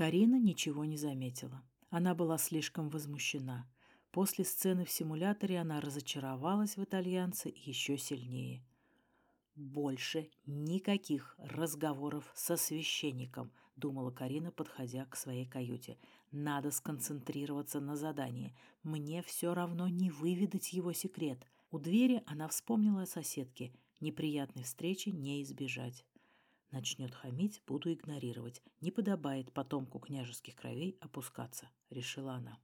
Карина ничего не заметила. Она была слишком возмущена. После сцены в симуляторе она разочаровалась в итальянце еще сильнее. «Больше никаких разговоров со священником», — думала Карина, подходя к своей каюте. «Надо сконцентрироваться на задании. Мне все равно не выведать его секрет». У двери она вспомнила о соседке. Неприятной встречи не избежать. Начнет хамить, буду игнорировать. Не подобает потомку княжеских кровей опускаться, решила она.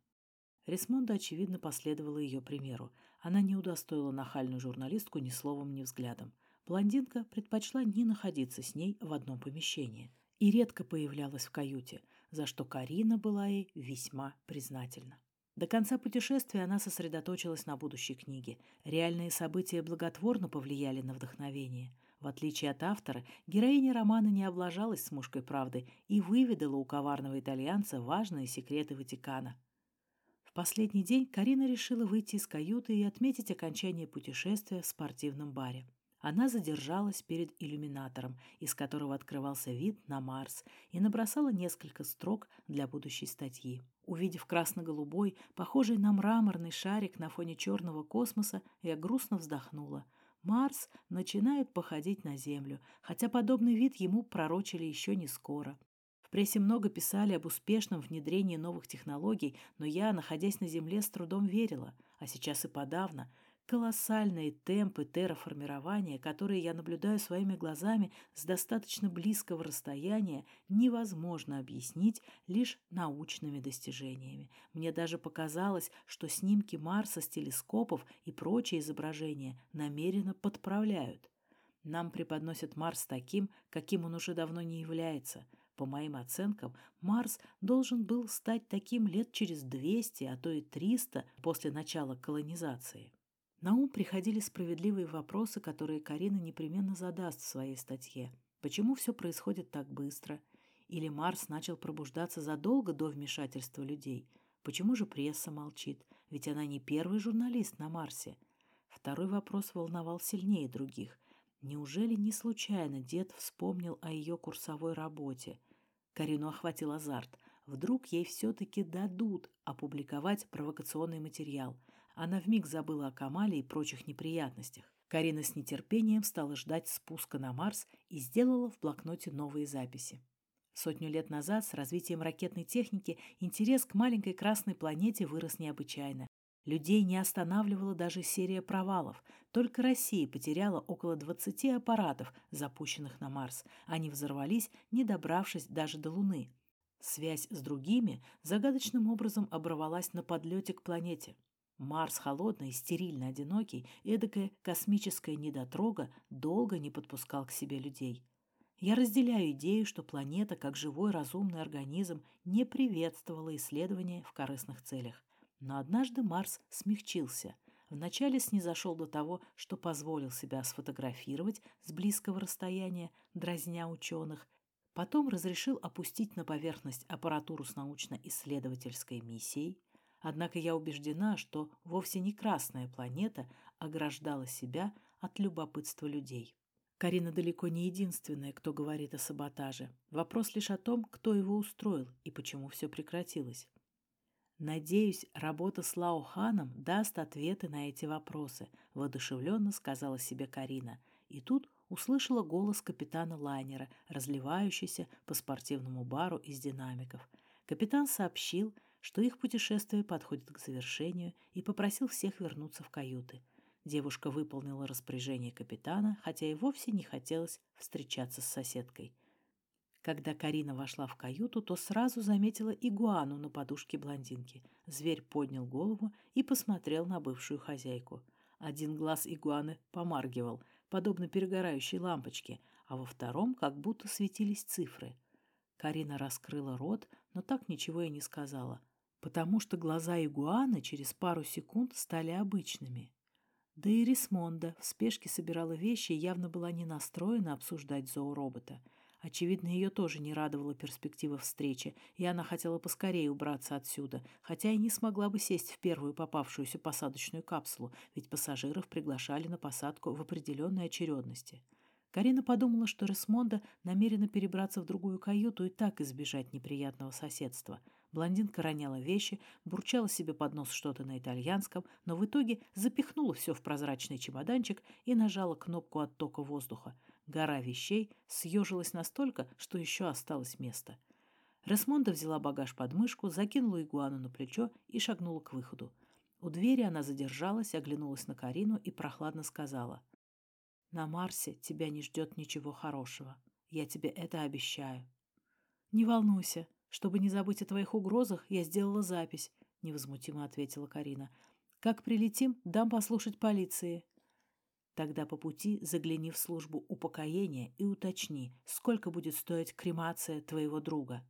Ресмонда, очевидно, последовала ее примеру. Она не удостоила нахальную журналистку ни словом, ни взглядом. Блондинка предпочла не находиться с ней в одном помещении и редко появлялась в каюте, за что Карина была ей весьма признательна. До конца путешествия она сосредоточилась на будущей книге. Реальные события благотворно повлияли на вдохновение. В отличие от автора, героиня романа не облажалась с мужской правдой и выведала у коварного итальянца важные секреты Ватикана. В последний день Карина решила выйти из каюты и отметить окончание путешествия в спортивном баре. Она задержалась перед иллюминатором, из которого открывался вид на Марс, и набросала несколько строк для будущей статьи. Увидев красно-голубой, похожий на мраморный шарик на фоне черного космоса, я грустно вздохнула – Марс начинает походить на Землю, хотя подобный вид ему пророчили еще не скоро. В прессе много писали об успешном внедрении новых технологий, но я, находясь на Земле, с трудом верила, а сейчас и подавно – Колоссальные темпы терраформирования, которые я наблюдаю своими глазами с достаточно близкого расстояния, невозможно объяснить лишь научными достижениями. Мне даже показалось, что снимки Марса с телескопов и прочие изображения намеренно подправляют. Нам преподносят Марс таким, каким он уже давно не является. По моим оценкам, Марс должен был стать таким лет через 200, а то и 300 после начала колонизации. На ум приходили справедливые вопросы, которые Карина непременно задаст в своей статье. Почему все происходит так быстро? Или Марс начал пробуждаться задолго до вмешательства людей? Почему же пресса молчит? Ведь она не первый журналист на Марсе. Второй вопрос волновал сильнее других. Неужели не случайно дед вспомнил о ее курсовой работе? Карину охватил азарт. Вдруг ей все-таки дадут опубликовать провокационный материал. Она вмиг забыла о Камале и прочих неприятностях. Карина с нетерпением стала ждать спуска на Марс и сделала в блокноте новые записи. Сотню лет назад с развитием ракетной техники интерес к маленькой красной планете вырос необычайно. Людей не останавливала даже серия провалов. Только Россия потеряла около 20 аппаратов, запущенных на Марс. Они взорвались, не добравшись даже до Луны. Связь с другими загадочным образом оборвалась на подлете к планете. Марс холодный, стерильно одинокий, эдакая космическая недотрога долго не подпускал к себе людей. Я разделяю идею, что планета, как живой разумный организм, не приветствовала исследования в корыстных целях. Но однажды Марс смягчился. Вначале снизошел до того, что позволил себя сфотографировать с близкого расстояния, дразня ученых, потом разрешил опустить на поверхность аппаратуру с научно-исследовательской миссией, Однако я убеждена, что вовсе не Красная планета ограждала себя от любопытства людей. Карина далеко не единственная, кто говорит о саботаже. Вопрос лишь о том, кто его устроил и почему все прекратилось. «Надеюсь, работа с Лаоханом даст ответы на эти вопросы», – воодушевленно сказала себе Карина. И тут услышала голос капитана лайнера, разливающийся по спортивному бару из динамиков. Капитан сообщил, что их путешествие подходит к завершению и попросил всех вернуться в каюты. Девушка выполнила распоряжение капитана, хотя и вовсе не хотелось встречаться с соседкой. Когда Карина вошла в каюту, то сразу заметила игуану на подушке блондинки. Зверь поднял голову и посмотрел на бывшую хозяйку. Один глаз игуаны помаргивал, подобно перегорающей лампочке, а во втором как будто светились цифры. Карина раскрыла рот, но так ничего и не сказала потому что глаза игуаны через пару секунд стали обычными. Да и Рисмонда в спешке собирала вещи и явно была не настроена обсуждать зооробота. Очевидно, ее тоже не радовала перспектива встречи, и она хотела поскорее убраться отсюда, хотя и не смогла бы сесть в первую попавшуюся посадочную капсулу, ведь пассажиров приглашали на посадку в определенной очередности. Карина подумала, что Ресмонда намерена перебраться в другую каюту и так избежать неприятного соседства. Блондинка роняла вещи, бурчала себе под нос что-то на итальянском, но в итоге запихнула все в прозрачный чемоданчик и нажала кнопку оттока воздуха. Гора вещей съежилась настолько, что еще осталось место. Ресмонда взяла багаж под мышку, закинула игуану на плечо и шагнула к выходу. У двери она задержалась, оглянулась на Карину и прохладно сказала — на Марсе тебя не ждет ничего хорошего. Я тебе это обещаю. Не волнуйся. Чтобы не забыть о твоих угрозах, я сделала запись, невозмутимо ответила Карина. Как прилетим, дам послушать полиции. Тогда по пути загляни в службу упокоения и уточни, сколько будет стоить кремация твоего друга.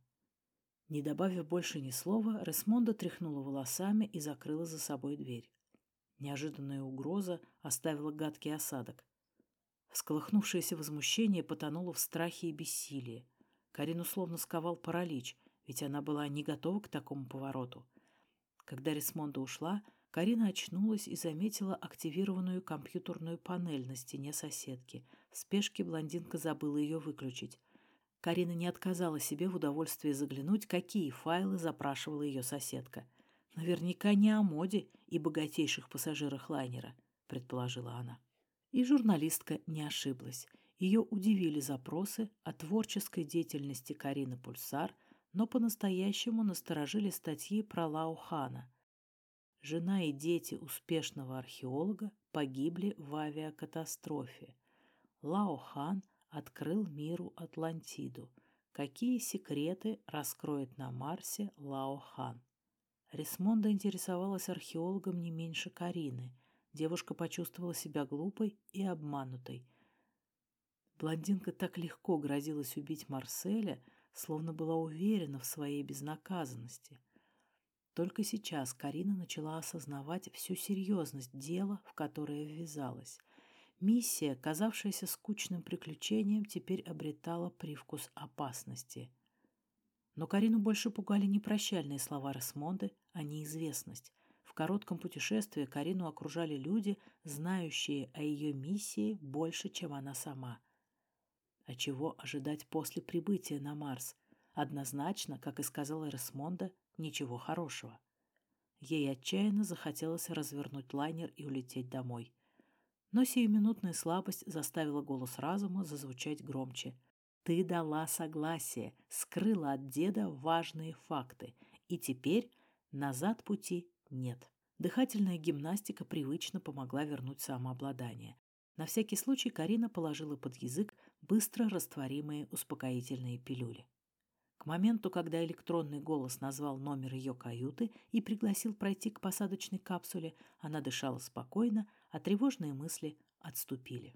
Не добавив больше ни слова, Ресмонда тряхнула волосами и закрыла за собой дверь. Неожиданная угроза оставила гадкий осадок. Всколыхнувшееся возмущение потонуло в страхе и бессилии. Карину словно сковал паралич, ведь она была не готова к такому повороту. Когда Рисмонда ушла, Карина очнулась и заметила активированную компьютерную панель на стене соседки. В спешке блондинка забыла ее выключить. Карина не отказала себе в удовольствии заглянуть, какие файлы запрашивала ее соседка. Наверняка не о моде и богатейших пассажирах лайнера, предположила она. И журналистка не ошиблась. Ее удивили запросы о творческой деятельности Карины Пульсар, но по-настоящему насторожили статьи про Лао Хана. Жена и дети успешного археолога погибли в авиакатастрофе. Лао Хан открыл миру Атлантиду. Какие секреты раскроет на Марсе Лао Хан? Рисмонда интересовалась археологом не меньше Карины – Девушка почувствовала себя глупой и обманутой. Блондинка так легко грозилась убить Марселя, словно была уверена в своей безнаказанности. Только сейчас Карина начала осознавать всю серьезность дела, в которое ввязалась. Миссия, казавшаяся скучным приключением, теперь обретала привкус опасности. Но Карину больше пугали не прощальные слова Ресмонды, а неизвестность коротком путешествии Карину окружали люди, знающие о ее миссии больше, чем она сама. А чего ожидать после прибытия на Марс? Однозначно, как и сказала Ресмонда, ничего хорошего. Ей отчаянно захотелось развернуть лайнер и улететь домой. Но сиюминутная слабость заставила голос разума зазвучать громче. «Ты дала согласие, скрыла от деда важные факты, и теперь назад пути нет. Дыхательная гимнастика привычно помогла вернуть самообладание. На всякий случай Карина положила под язык быстро растворимые успокоительные пилюли. К моменту, когда электронный голос назвал номер ее каюты и пригласил пройти к посадочной капсуле, она дышала спокойно, а тревожные мысли отступили.